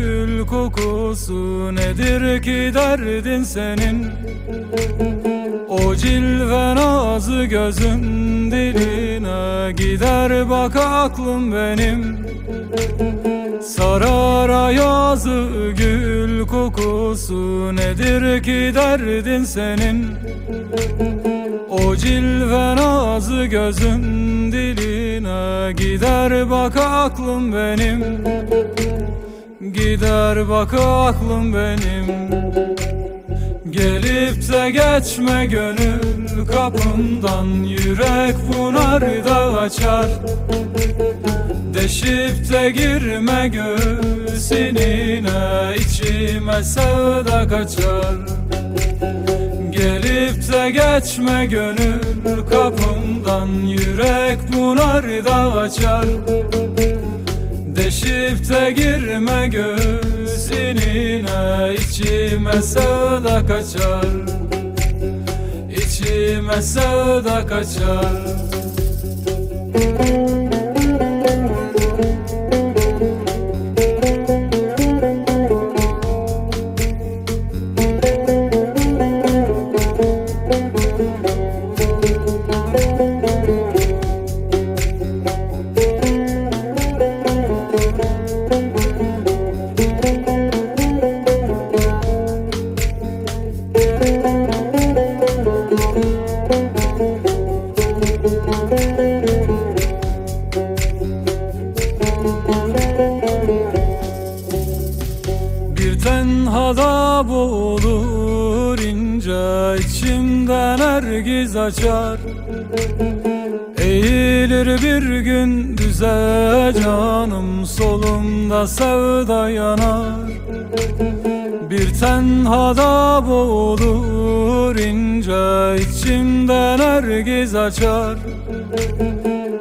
Gül kokusu nedir ki derdin senin? O cilve nazı gözün diline gider bak aklım benim. Sarara yazı gül kokusu nedir ki derdin senin? O cilve nazı gözün diline Gider bak aklım benim Gider bak aklım benim. Gelip de geçme gönül kapımdan. Yürek bunarda açar. Deşip de girme göğsünine içime sevda kaçar. Gelip de geçme gönül kapımdan. Yürek bunarda açar Deşip de girme göğsünine içime sevda kaçar. İçime sevda kaçar boğulur ince içimden ergiz açar. Eğilir bir gün düze canım solumda sevda yanar. Bir tenhada boğulur ince içimden ergiz açar.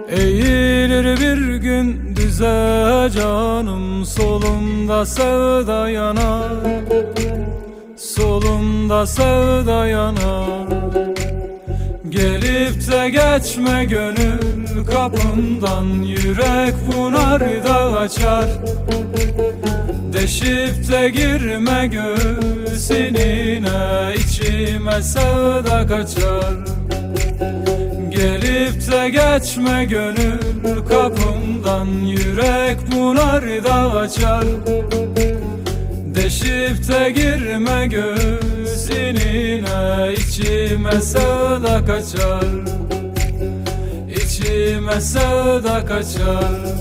Eğilir bir gün düze canım solumda sevda yanar Solumda sevda yanar Gelip de geçme gönül kapımdan Yürek bunarda açar. Deşip de girme göğsünine içime sevda kaçar De geçme gönül kapımdan Yürek bunarda açar. Deşip de girme göğsünine içime sevda kaçar. İçime sevda kaçar